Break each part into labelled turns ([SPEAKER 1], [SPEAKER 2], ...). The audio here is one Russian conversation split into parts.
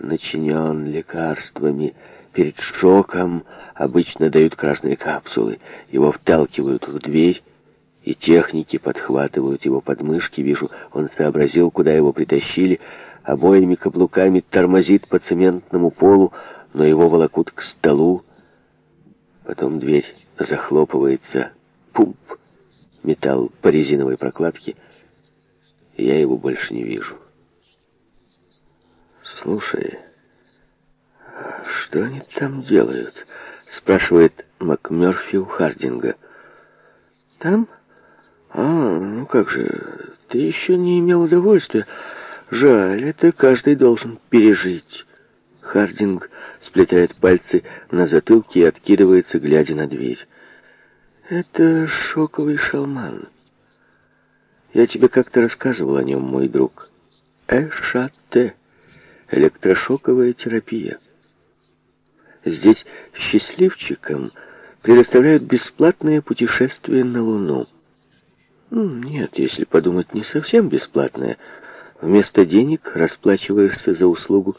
[SPEAKER 1] начинен лекарствами. Перед шоком обычно дают красные капсулы. Его вталкивают в дверь, и техники подхватывают его подмышки. Вижу, он сообразил, куда его притащили. Обоими каблуками тормозит по цементному полу, но его волокут к столу. Потом дверь захлопывается. Пумп! Металл по резиновой прокладке. Я его больше не вижу. «Слушай, что они там делают?» — спрашивает МакМёрфи у Хардинга. «Там? А, ну как же, ты еще не имел удовольствия. Жаль, это каждый должен пережить». Хардинг сплетает пальцы на затылке и откидывается, глядя на дверь. «Это шоковый шалман. Я тебе как-то рассказывал о нем, мой друг. Эшате» электрошоковая терапия. Здесь счастливчикам предоставляют бесплатное путешествие на Луну. Нет, если подумать, не совсем бесплатное. Вместо денег расплачиваешься за услугу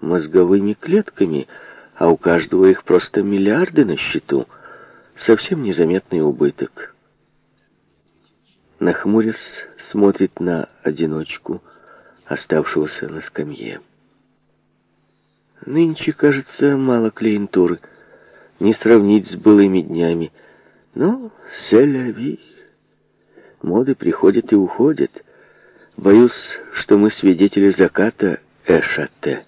[SPEAKER 1] мозговыми клетками, а у каждого их просто миллиарды на счету. Совсем незаметный убыток. Нахмурясь, смотрит на одиночку, оставшегося на скамье. Нынче, кажется, мало клиентуры. Не сравнить с былыми днями. Но все селяви. Моды приходят и уходят. Боюсь, что мы свидетели заката Эшате.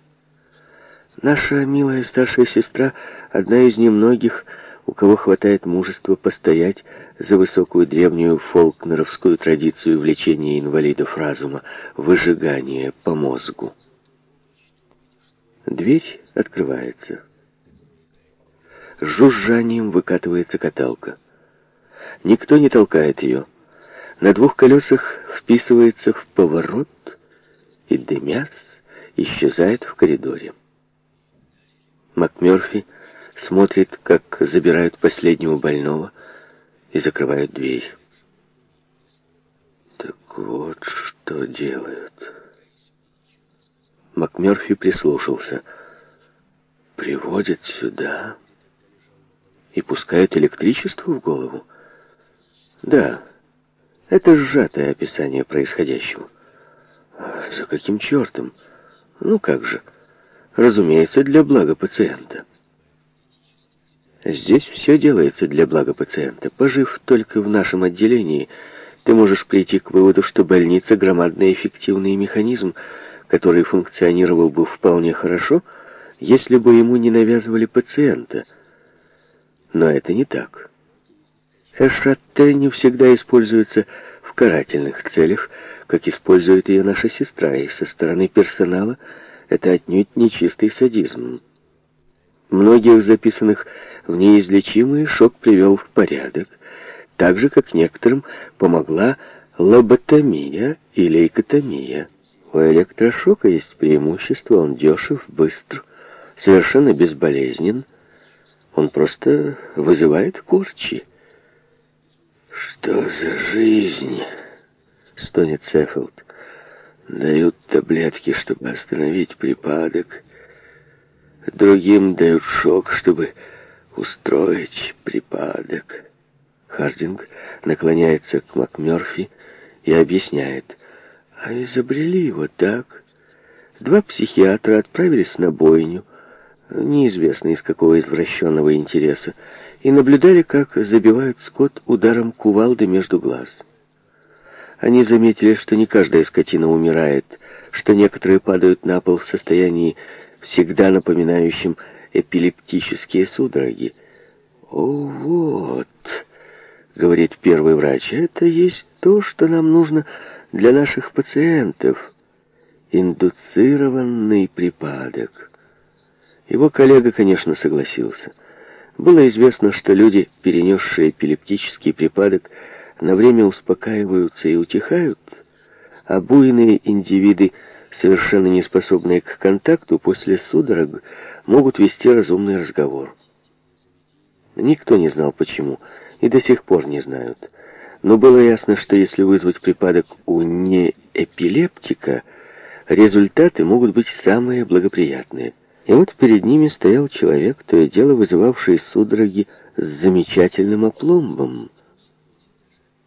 [SPEAKER 1] Наша милая старшая сестра — одна из немногих, у кого хватает мужества постоять за высокую древнюю фолкнеровскую традицию влечения инвалидов разума, выжигания по мозгу. Дверь открывается. С жужжанием выкатывается каталка. Никто не толкает ее. На двух колесах вписывается в поворот и, дымясь, исчезает в коридоре. МакМёрфи смотрит, как забирают последнего больного и закрывают дверь. Так вот, что делают. МакМёрфи прислушался. «Приводят сюда и пускают электричество в голову?» «Да, это сжатое описание происходящего». «За каким чертом? Ну как же? Разумеется, для блага пациента». Здесь все делается для блага пациента. Пожив только в нашем отделении, ты можешь прийти к выводу, что больница — громадный эффективный механизм — который функционировал бы вполне хорошо, если бы ему не навязывали пациента. Но это не так. Эшатте не всегда используется в карательных целях, как использует ее наша сестра, и со стороны персонала это отнюдь не чистый садизм. Многих записанных в неизлечимый шок привел в порядок, так же, как некоторым помогла лоботомия и лейкотомия. У электрошока есть преимущество, он дешев, быстр, совершенно безболезнен. Он просто вызывает корчи. «Что за жизнь?» — стонет Сеффилд. «Дают таблетки, чтобы остановить припадок. Другим дают шок, чтобы устроить припадок». Хардинг наклоняется к МакМёрфи и объясняет — а изобрели его так. Два психиатра отправились на бойню, неизвестно из какого извращенного интереса, и наблюдали, как забивают скот ударом кувалды между глаз. Они заметили, что не каждая скотина умирает, что некоторые падают на пол в состоянии, всегда напоминающем эпилептические судороги. «О, вот!» — говорит первый врач. «Это есть то, что нам нужно для наших пациентов индуцированный припадок. Его коллега, конечно, согласился. Было известно, что люди, перенесшие эпилептический припадок, на время успокаиваются и утихают, а буйные индивиды, совершенно не способные к контакту, после судорог могут вести разумный разговор. Никто не знал почему, и до сих пор не знают – но было ясно, что если вызвать припадок у неэпилептика, результаты могут быть самые благоприятные. И вот перед ними стоял человек, то и дело вызывавший судороги с замечательным опломбом.